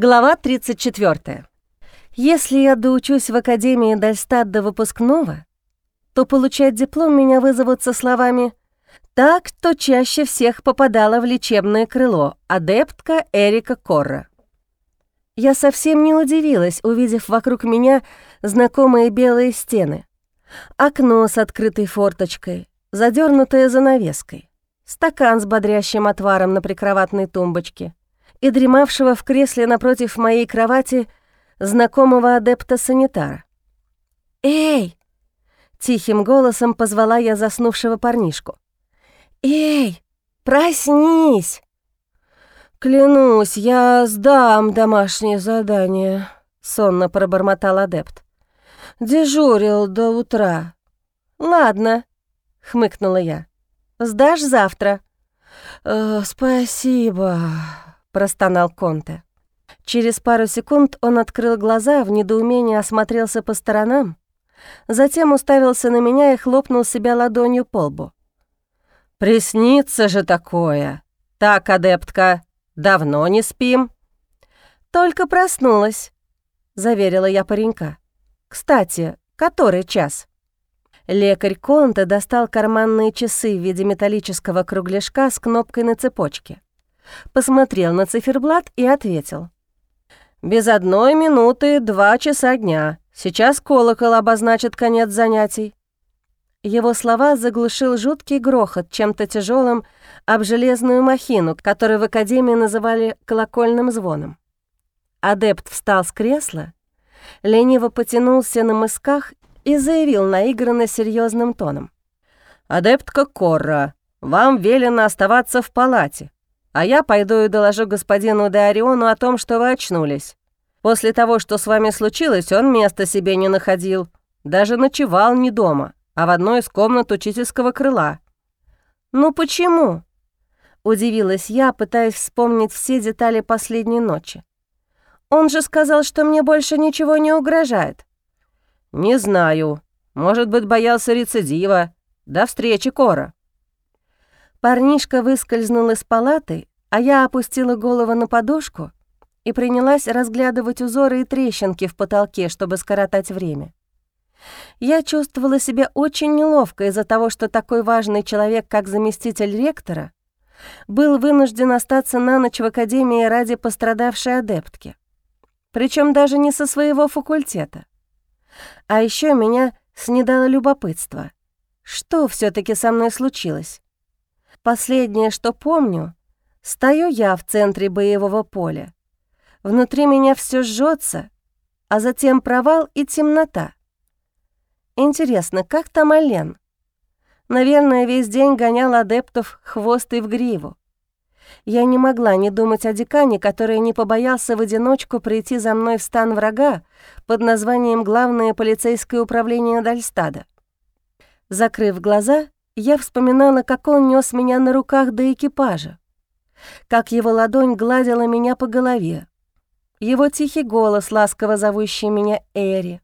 Глава 34. Если я доучусь в Академии Дальстат до выпускного, то получать диплом меня вызовут со словами «Так, кто чаще всех попадала в лечебное крыло, адептка Эрика Корра». Я совсем не удивилась, увидев вокруг меня знакомые белые стены. Окно с открытой форточкой, задернутое занавеской, стакан с бодрящим отваром на прикроватной тумбочке — и дремавшего в кресле напротив моей кровати знакомого адепта-санитара. «Эй!» — тихим голосом позвала я заснувшего парнишку. «Эй, проснись!» «Клянусь, я сдам домашнее задание», — сонно пробормотал адепт. «Дежурил до утра». «Ладно», — хмыкнула я. «Сдашь завтра?» э, «Спасибо», простонал Конте. Через пару секунд он открыл глаза, в недоумении осмотрелся по сторонам, затем уставился на меня и хлопнул себя ладонью по лбу. «Приснится же такое! Так, адептка, давно не спим?» «Только проснулась», — заверила я паренька. «Кстати, который час?» Лекарь Конте достал карманные часы в виде металлического кругляшка с кнопкой на цепочке посмотрел на циферблат и ответил. «Без одной минуты два часа дня. Сейчас колокол обозначит конец занятий». Его слова заглушил жуткий грохот чем-то тяжелым об железную махину, которую в академии называли колокольным звоном. Адепт встал с кресла, лениво потянулся на мысках и заявил наигранно серьезным тоном. «Адептка Корра, вам велено оставаться в палате. А я пойду и доложу господину Деориону о том, что вы очнулись. После того, что с вами случилось, он места себе не находил. Даже ночевал не дома, а в одной из комнат учительского крыла». «Ну почему?» — удивилась я, пытаясь вспомнить все детали последней ночи. «Он же сказал, что мне больше ничего не угрожает». «Не знаю. Может быть, боялся рецидива. До встречи, Кора». Парнишка выскользнул из палаты, а я опустила голову на подушку и принялась разглядывать узоры и трещинки в потолке, чтобы скоротать время. Я чувствовала себя очень неловко из-за того, что такой важный человек, как заместитель ректора, был вынужден остаться на ночь в академии ради пострадавшей адептки. Причем даже не со своего факультета. А еще меня снедало любопытство. Что все таки со мной случилось? Последнее, что помню, стою я в центре боевого поля. Внутри меня все жжется, а затем провал и темнота. Интересно, как там Ален? Наверное, весь день гонял адептов хвост и в гриву. Я не могла не думать о декане, который не побоялся в одиночку прийти за мной в стан врага под названием «Главное полицейское управление Дальстада». Закрыв глаза, я вспоминала, как он нес меня на руках до экипажа, как его ладонь гладила меня по голове, его тихий голос, ласково зовущий меня Эри.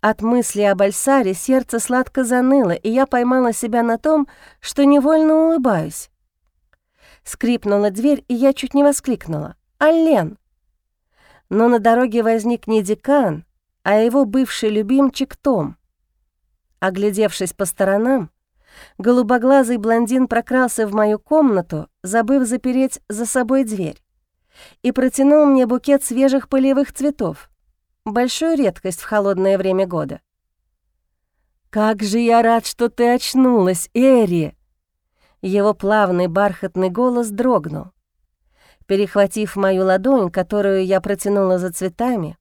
От мысли об Альсаре сердце сладко заныло, и я поймала себя на том, что невольно улыбаюсь. Скрипнула дверь, и я чуть не воскликнула. «Аллен!» Но на дороге возник не декан, а его бывший любимчик Том. Оглядевшись по сторонам, Голубоглазый блондин прокрался в мою комнату, забыв запереть за собой дверь, и протянул мне букет свежих полевых цветов. Большую редкость в холодное время года. «Как же я рад, что ты очнулась, Эри!» Его плавный бархатный голос дрогнул. Перехватив мою ладонь, которую я протянула за цветами,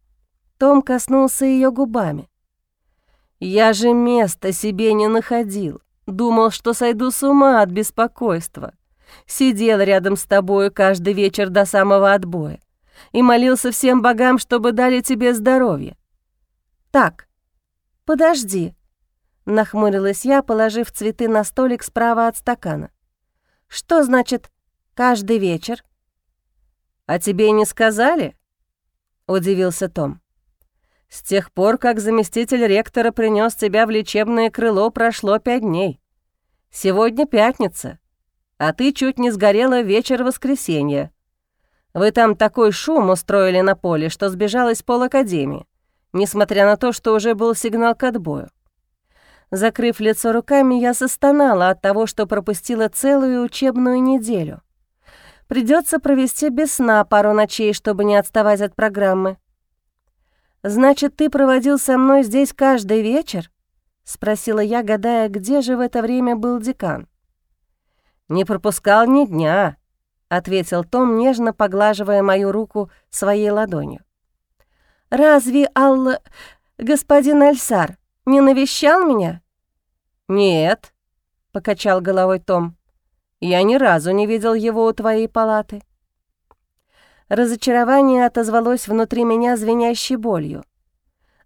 Том коснулся ее губами. «Я же места себе не находил. Думал, что сойду с ума от беспокойства. Сидел рядом с тобою каждый вечер до самого отбоя и молился всем богам, чтобы дали тебе здоровье. Так, подожди, нахмурилась я, положив цветы на столик справа от стакана. Что значит каждый вечер? А тебе не сказали? удивился Том. С тех пор, как заместитель ректора принес тебя в лечебное крыло, прошло пять дней. Сегодня пятница, а ты чуть не сгорела вечер воскресенья. Вы там такой шум устроили на поле, что сбежалась полакадемии, несмотря на то, что уже был сигнал к отбою. Закрыв лицо руками, я застонала от того, что пропустила целую учебную неделю. Придется провести без сна пару ночей, чтобы не отставать от программы. «Значит, ты проводил со мной здесь каждый вечер?» — спросила я, гадая, где же в это время был декан. «Не пропускал ни дня», — ответил Том, нежно поглаживая мою руку своей ладонью. «Разве Алла... господин Альсар не навещал меня?» «Нет», — покачал головой Том. «Я ни разу не видел его у твоей палаты». Разочарование отозвалось внутри меня звенящей болью.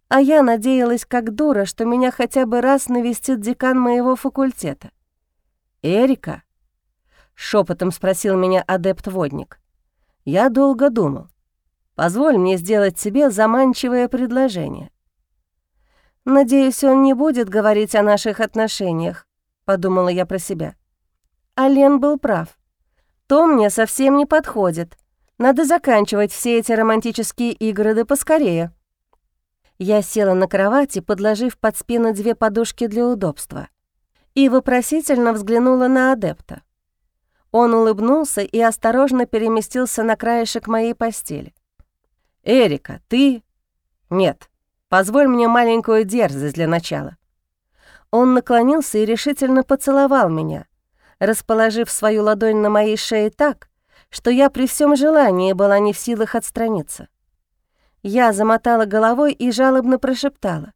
А я надеялась, как дура, что меня хотя бы раз навестит декан моего факультета. «Эрика?» — шепотом спросил меня адепт-водник. Я долго думал. «Позволь мне сделать тебе заманчивое предложение». «Надеюсь, он не будет говорить о наших отношениях», — подумала я про себя. Ален был прав. То мне совсем не подходит. Надо заканчивать все эти романтические игры да поскорее. Я села на кровати, подложив под спину две подушки для удобства, и вопросительно взглянула на адепта. Он улыбнулся и осторожно переместился на краешек моей постели. «Эрика, ты...» «Нет, Позволь мне маленькую дерзость для начала». Он наклонился и решительно поцеловал меня, расположив свою ладонь на моей шее так, что я при всем желании была не в силах отстраниться. Я замотала головой и жалобно прошептала.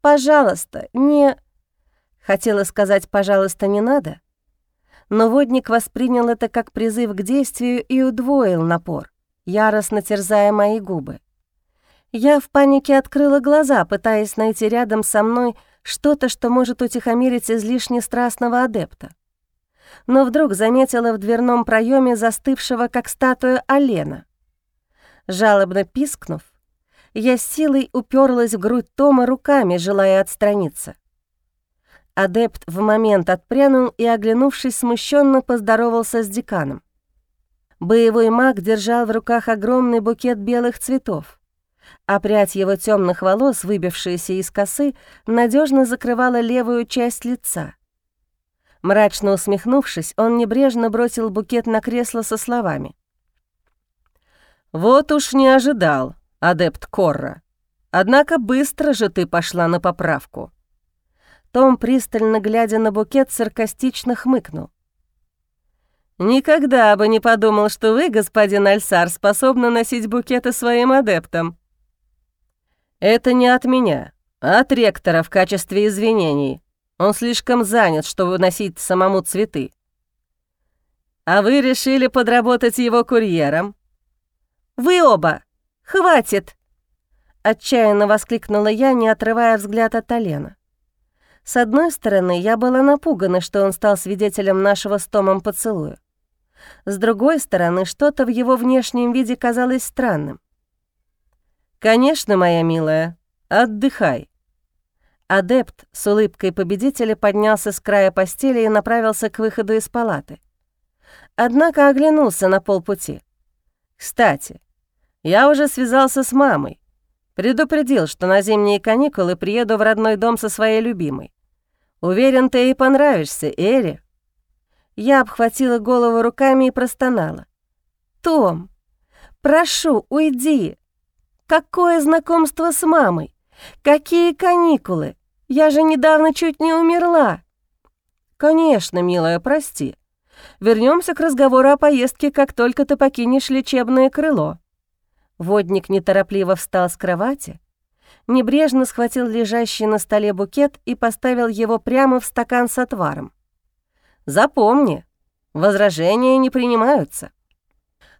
«Пожалуйста, не...» Хотела сказать «пожалуйста, не надо», но водник воспринял это как призыв к действию и удвоил напор, яростно терзая мои губы. Я в панике открыла глаза, пытаясь найти рядом со мной что-то, что может утихомирить излишне страстного адепта. Но вдруг заметила в дверном проеме застывшего, как статуя Алена. Жалобно пискнув, я силой уперлась в грудь Тома руками, желая отстраниться. Адепт в момент отпрянул и, оглянувшись, смущенно поздоровался с деканом. Боевой маг держал в руках огромный букет белых цветов а прядь его темных волос, выбившаяся из косы, надежно закрывала левую часть лица. Мрачно усмехнувшись, он небрежно бросил букет на кресло со словами. «Вот уж не ожидал, адепт Корра. Однако быстро же ты пошла на поправку». Том, пристально глядя на букет, саркастично хмыкнул. «Никогда бы не подумал, что вы, господин Альсар, способны носить букеты своим адептам», это не от меня, а от ректора в качестве извинений. Он слишком занят, чтобы носить самому цветы. А вы решили подработать его курьером? Вы оба! Хватит! Отчаянно воскликнула я, не отрывая взгляд от Алена. С одной стороны, я была напугана, что он стал свидетелем нашего с Томом поцелуя. С другой стороны, что-то в его внешнем виде казалось странным. «Конечно, моя милая, отдыхай». Адепт с улыбкой победителя поднялся с края постели и направился к выходу из палаты. Однако оглянулся на полпути. «Кстати, я уже связался с мамой. Предупредил, что на зимние каникулы приеду в родной дом со своей любимой. Уверен, ты ей понравишься, Эри». Я обхватила голову руками и простонала. «Том, прошу, уйди. Какое знакомство с мамой? Какие каникулы? Я же недавно чуть не умерла. Конечно, милая, прости. Вернемся к разговору о поездке, как только ты покинешь лечебное крыло. Водник неторопливо встал с кровати, небрежно схватил лежащий на столе букет и поставил его прямо в стакан с отваром. Запомни, возражения не принимаются.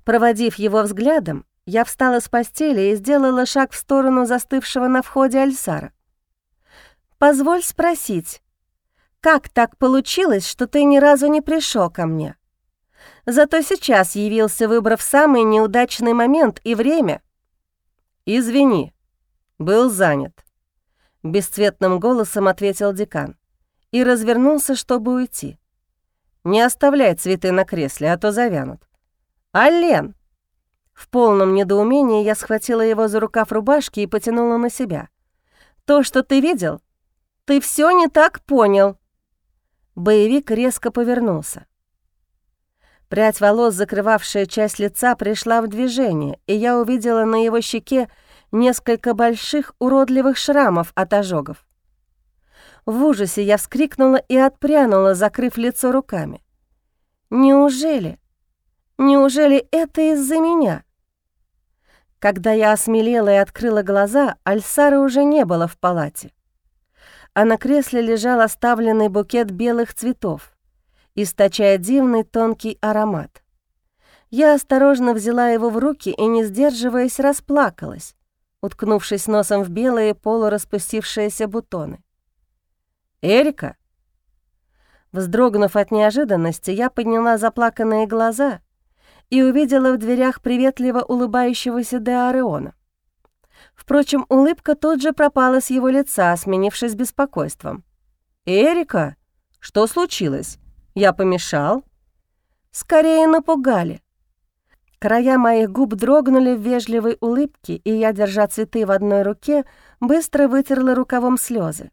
Проводив его взглядом, я встала с постели и сделала шаг в сторону застывшего на входе Альсара. «Позволь спросить, как так получилось, что ты ни разу не пришел ко мне? Зато сейчас явился, выбрав самый неудачный момент и время». «Извини, был занят», — бесцветным голосом ответил декан и развернулся, чтобы уйти. «Не оставляй цветы на кресле, а то завянут». «Аллен!» В полном недоумении я схватила его за рукав рубашки и потянула на себя. «То, что ты видел, ты все не так понял». Боевик резко повернулся. Прядь волос, закрывавшая часть лица, пришла в движение, и я увидела на его щеке несколько больших уродливых шрамов от ожогов. В ужасе я вскрикнула и отпрянула, закрыв лицо руками. «Неужели? Неужели это из-за меня?» Когда я осмелела и открыла глаза, Альсара уже не было в палате. А на кресле лежал оставленный букет белых цветов, источая дивный тонкий аромат. Я осторожно взяла его в руки и, не сдерживаясь, расплакалась, уткнувшись носом в белые полураспустившиеся бутоны. «Эрика?» Вздрогнув от неожиданности, я подняла заплаканные глаза и увидела в дверях приветливо улыбающегося Деареона. Впрочем, улыбка тут же пропала с его лица, сменившись беспокойством. «Эрика, что случилось? Я помешал?» «Скорее напугали». Края моих губ дрогнули в вежливой улыбке, и я, держа цветы в одной руке, быстро вытерла рукавом слезы.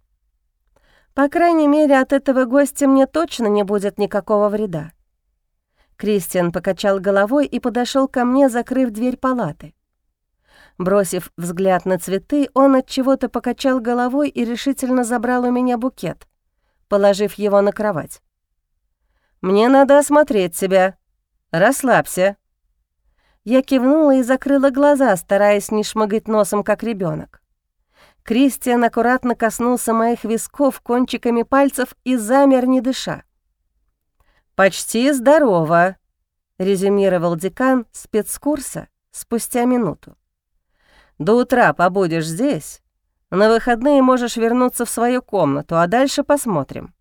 По крайней мере, от этого гостя мне точно не будет никакого вреда. Кристиан покачал головой и подошел ко мне, закрыв дверь палаты. Бросив взгляд на цветы, он от чего-то покачал головой и решительно забрал у меня букет, положив его на кровать. «Мне надо осмотреть себя. Расслабься». Я кивнула и закрыла глаза, стараясь не шмыгать носом, как ребенок. Кристиан аккуратно коснулся моих висков кончиками пальцев и замер, не дыша. «Почти здорово», — резюмировал декан спецкурса спустя минуту. «До утра побудешь здесь. На выходные можешь вернуться в свою комнату, а дальше посмотрим.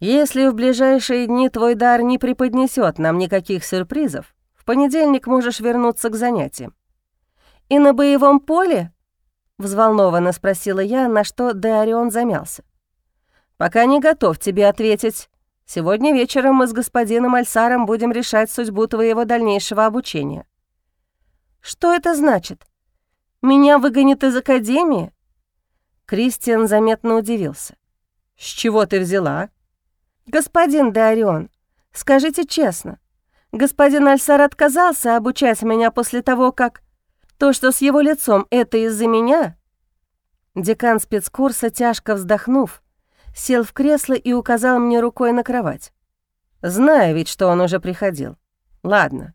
Если в ближайшие дни твой дар не преподнесет нам никаких сюрпризов, в понедельник можешь вернуться к занятиям. И на боевом поле Взволнованно спросила я, на что Деорион замялся. «Пока не готов тебе ответить. Сегодня вечером мы с господином Альсаром будем решать судьбу твоего дальнейшего обучения». «Что это значит? Меня выгонят из академии?» Кристиан заметно удивился. «С чего ты взяла?» «Господин Деорион, скажите честно, господин Альсар отказался обучать меня после того, как...» То, что с его лицом, это из-за меня?» Декан спецкурса, тяжко вздохнув, сел в кресло и указал мне рукой на кровать. Знаю ведь, что он уже приходил. Ладно.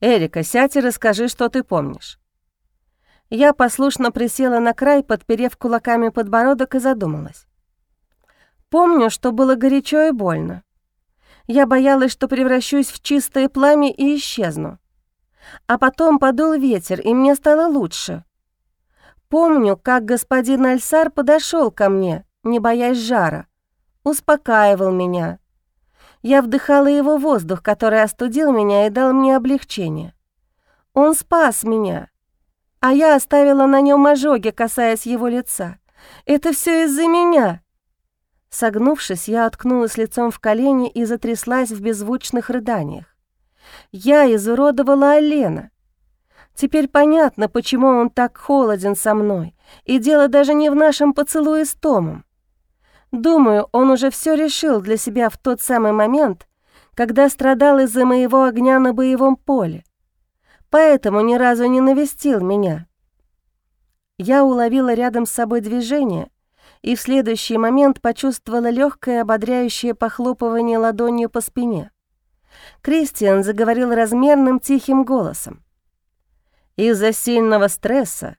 Эрика, сядь и расскажи, что ты помнишь. Я послушно присела на край, подперев кулаками подбородок и задумалась. Помню, что было горячо и больно. Я боялась, что превращусь в чистое пламя и исчезну. А потом подул ветер, и мне стало лучше. Помню, как господин Альсар подошел ко мне, не боясь жара, успокаивал меня. Я вдыхала его воздух, который остудил меня и дал мне облегчение. Он спас меня, а я оставила на нем ожоги, касаясь его лица. Это все из-за меня. Согнувшись, я откнулась лицом в колени и затряслась в беззвучных рыданиях. Я изуродовала Алена. Теперь понятно, почему он так холоден со мной, и дело даже не в нашем поцелуе с Томом. Думаю, он уже все решил для себя в тот самый момент, когда страдал из-за моего огня на боевом поле. Поэтому ни разу не навестил меня. Я уловила рядом с собой движение и в следующий момент почувствовала легкое ободряющее похлопывание ладонью по спине. Кристиан заговорил размерным тихим голосом. «Из-за сильного стресса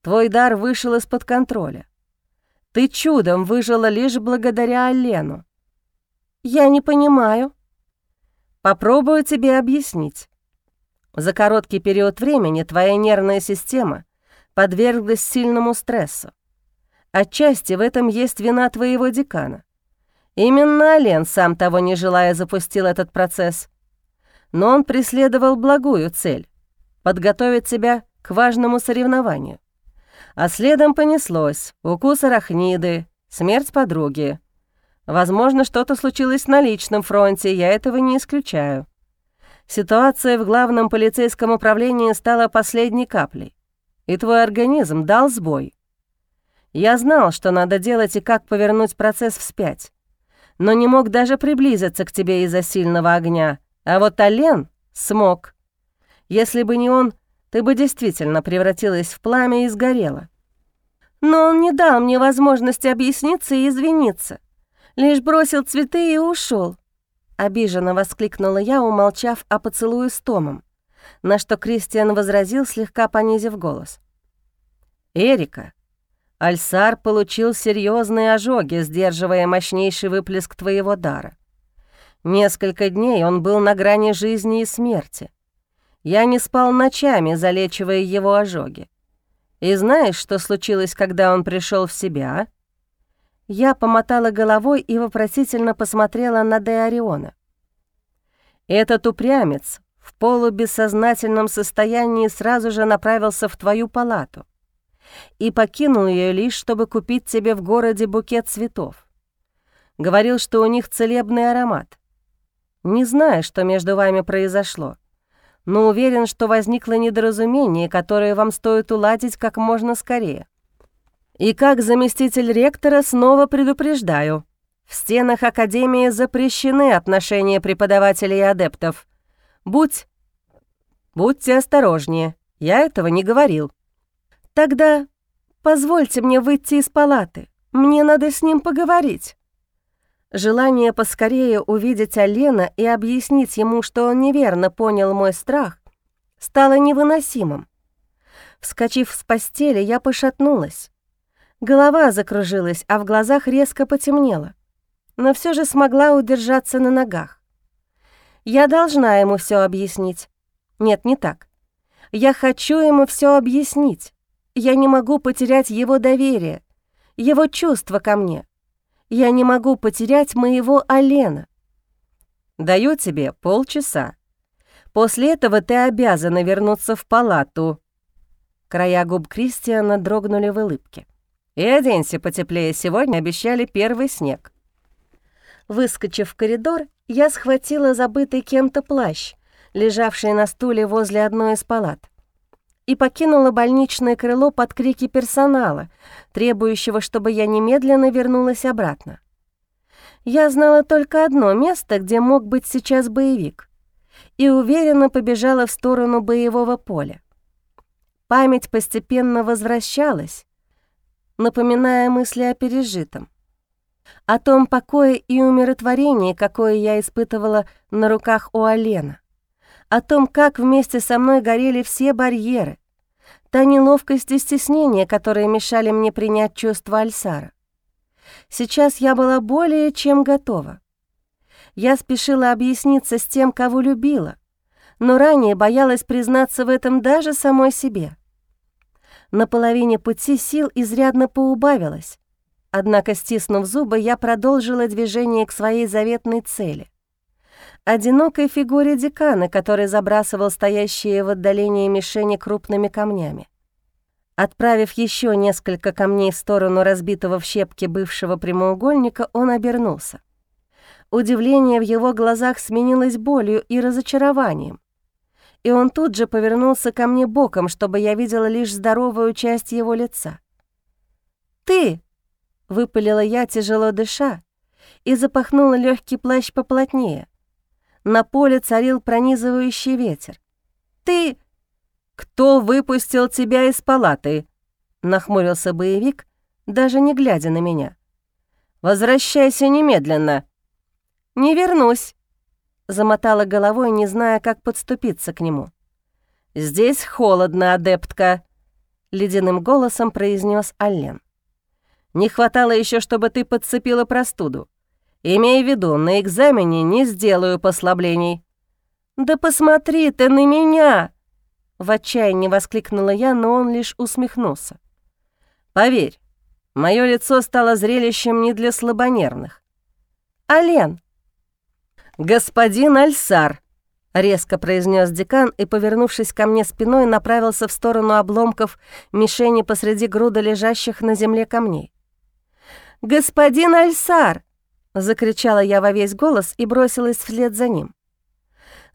твой дар вышел из-под контроля. Ты чудом выжила лишь благодаря Олену. Я не понимаю. Попробую тебе объяснить. За короткий период времени твоя нервная система подверглась сильному стрессу. Отчасти в этом есть вина твоего декана. Именно Олен, сам того не желая, запустил этот процесс. Но он преследовал благую цель — подготовить себя к важному соревнованию. А следом понеслось укус арахниды, смерть подруги. Возможно, что-то случилось на личном фронте, я этого не исключаю. Ситуация в главном полицейском управлении стала последней каплей, и твой организм дал сбой. Я знал, что надо делать и как повернуть процесс вспять, но не мог даже приблизиться к тебе из-за сильного огня, а вот Ален смог. Если бы не он, ты бы действительно превратилась в пламя и сгорела. Но он не дал мне возможности объясниться и извиниться. Лишь бросил цветы и ушел. Обиженно воскликнула я, умолчав о поцелуе с Томом, на что Кристиан возразил, слегка понизив голос. «Эрика, Альсар получил серьезные ожоги, сдерживая мощнейший выплеск твоего дара. Несколько дней он был на грани жизни и смерти. Я не спал ночами, залечивая его ожоги. И знаешь, что случилось, когда он пришел в себя? Я помотала головой и вопросительно посмотрела на Деориона. Этот упрямец в полубессознательном состоянии сразу же направился в твою палату и покинул ее лишь, чтобы купить тебе в городе букет цветов. Говорил, что у них целебный аромат. Не знаю, что между вами произошло, но уверен, что возникло недоразумение, которое вам стоит уладить как можно скорее. И как заместитель ректора снова предупреждаю, в стенах Академии запрещены отношения преподавателей и адептов. Будь... Будьте осторожнее, я этого не говорил. Тогда позвольте мне выйти из палаты, мне надо с ним поговорить. Желание поскорее увидеть Алена и объяснить ему, что он неверно понял мой страх, стало невыносимым. Вскочив с постели, я пошатнулась. Голова закружилась, а в глазах резко потемнело. Но все же смогла удержаться на ногах. Я должна ему все объяснить. Нет, не так. Я хочу ему все объяснить. Я не могу потерять его доверие, его чувство ко мне. Я не могу потерять моего Алена. Даю тебе полчаса. После этого ты обязана вернуться в палату. Края губ Кристиана дрогнули в улыбке. И оденься потеплее, сегодня обещали первый снег. Выскочив в коридор, я схватила забытый кем-то плащ, лежавший на стуле возле одной из палат и покинула больничное крыло под крики персонала, требующего, чтобы я немедленно вернулась обратно. Я знала только одно место, где мог быть сейчас боевик, и уверенно побежала в сторону боевого поля. Память постепенно возвращалась, напоминая мысли о пережитом, о том покое и умиротворении, какое я испытывала на руках у Алена о том, как вместе со мной горели все барьеры, та неловкость и стеснение, которые мешали мне принять чувство Альсара. Сейчас я была более чем готова. Я спешила объясниться с тем, кого любила, но ранее боялась признаться в этом даже самой себе. На половине пути сил изрядно поубавилось, однако, стиснув зубы, я продолжила движение к своей заветной цели одинокой фигуре декана, который забрасывал стоящие в отдалении мишени крупными камнями. Отправив еще несколько камней в сторону разбитого в щепки бывшего прямоугольника, он обернулся. Удивление в его глазах сменилось болью и разочарованием. И он тут же повернулся ко мне боком, чтобы я видела лишь здоровую часть его лица. «Ты!» — выпалила я, тяжело дыша, и запахнула легкий плащ поплотнее — на поле царил пронизывающий ветер. «Ты... кто выпустил тебя из палаты?» — нахмурился боевик, даже не глядя на меня. «Возвращайся немедленно». «Не вернусь», — замотала головой, не зная, как подступиться к нему. «Здесь холодно, адептка», — ледяным голосом произнес Аллен. «Не хватало еще, чтобы ты подцепила простуду. Имей в виду, на экзамене не сделаю послаблений». «Да посмотри ты на меня!» В отчаянии воскликнула я, но он лишь усмехнулся. «Поверь, мое лицо стало зрелищем не для слабонервных». «Ален!» «Господин Альсар!» — резко произнес декан и, повернувшись ко мне спиной, направился в сторону обломков мишени посреди груда лежащих на земле камней. «Господин Альсар!» Закричала я во весь голос и бросилась вслед за ним.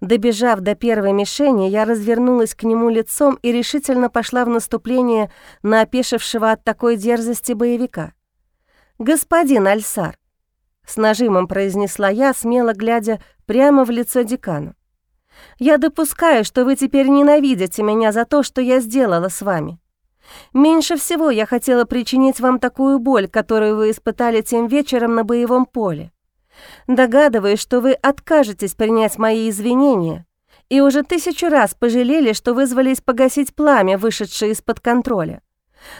Добежав до первой мишени, я развернулась к нему лицом и решительно пошла в наступление на опешившего от такой дерзости боевика. «Господин Альсар», — с нажимом произнесла я, смело глядя прямо в лицо декану, «я допускаю, что вы теперь ненавидите меня за то, что я сделала с вами. Меньше всего я хотела причинить вам такую боль, которую вы испытали тем вечером на боевом поле. Догадываюсь, что вы откажетесь принять мои извинения и уже тысячу раз пожалели, что вызвались погасить пламя, вышедшее из-под контроля.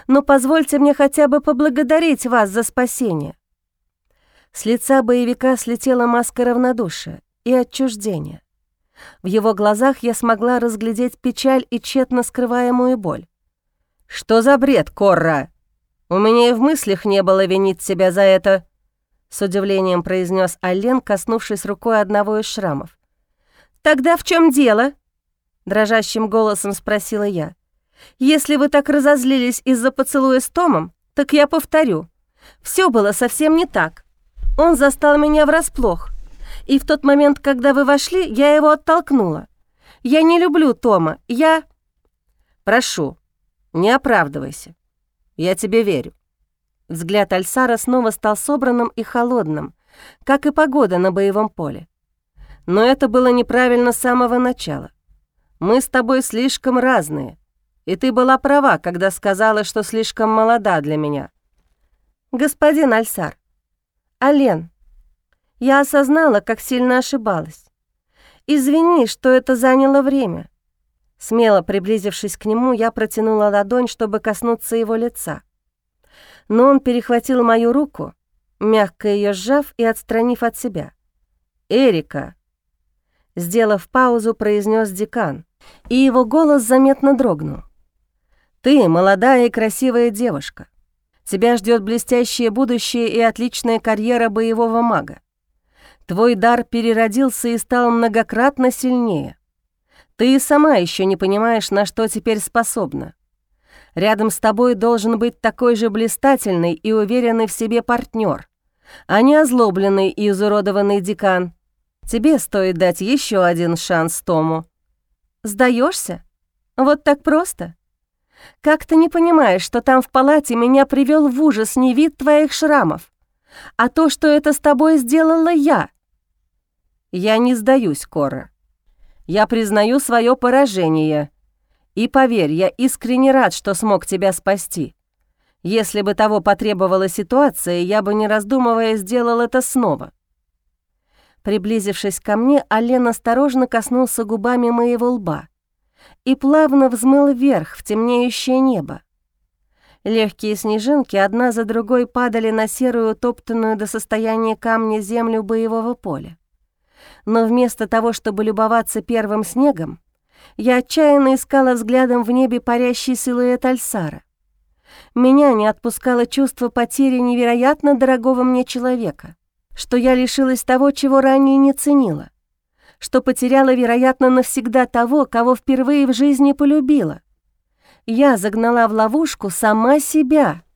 Но позвольте мне хотя бы поблагодарить вас за спасение». С лица боевика слетела маска равнодушия и отчуждения. В его глазах я смогла разглядеть печаль и тщетно скрываемую боль. «Что за бред, Корра? У меня и в мыслях не было винить тебя за это», — с удивлением произнес Аллен, коснувшись рукой одного из шрамов. «Тогда в чем дело?» — дрожащим голосом спросила я. «Если вы так разозлились из-за поцелуя с Томом, так я повторю. Все было совсем не так. Он застал меня врасплох, и в тот момент, когда вы вошли, я его оттолкнула. Я не люблю Тома, я...» «Прошу, не оправдывайся. Я тебе верю». Взгляд Альсара снова стал собранным и холодным, как и погода на боевом поле. Но это было неправильно с самого начала. Мы с тобой слишком разные, и ты была права, когда сказала, что слишком молода для меня. Господин Альсар, Ален, я осознала, как сильно ошибалась. Извини, что это заняло время. Смело приблизившись к нему, я протянула ладонь, чтобы коснуться его лица. Но он перехватил мою руку, мягко ее сжав и отстранив от себя. «Эрика!» Сделав паузу, произнес декан, и его голос заметно дрогнул. «Ты молодая и красивая девушка. Тебя ждет блестящее будущее и отличная карьера боевого мага. Твой дар переродился и стал многократно сильнее. Ты и сама еще не понимаешь, на что теперь способна. Рядом с тобой должен быть такой же блистательный и уверенный в себе партнер, а не озлобленный и изуродованный декан. Тебе стоит дать еще один шанс Тому. Сдаешься? Вот так просто? Как ты не понимаешь, что там в палате меня привел в ужас не вид твоих шрамов, а то, что это с тобой сделала я? Я не сдаюсь, Кора. Я признаю свое поражение. И поверь, я искренне рад, что смог тебя спасти. Если бы того потребовала ситуация, я бы, не раздумывая, сделал это снова». Приблизившись ко мне, Ален осторожно коснулся губами моего лба и плавно взмыл вверх в темнеющее небо. Легкие снежинки одна за другой падали на серую, топтанную до состояния камня землю боевого поля но вместо того, чтобы любоваться первым снегом, я отчаянно искала взглядом в небе парящий силуэт Альсара. Меня не отпускало чувство потери невероятно дорогого мне человека, что я лишилась того, чего ранее не ценила, что потеряла, вероятно, навсегда того, кого впервые в жизни полюбила. Я загнала в ловушку сама себя —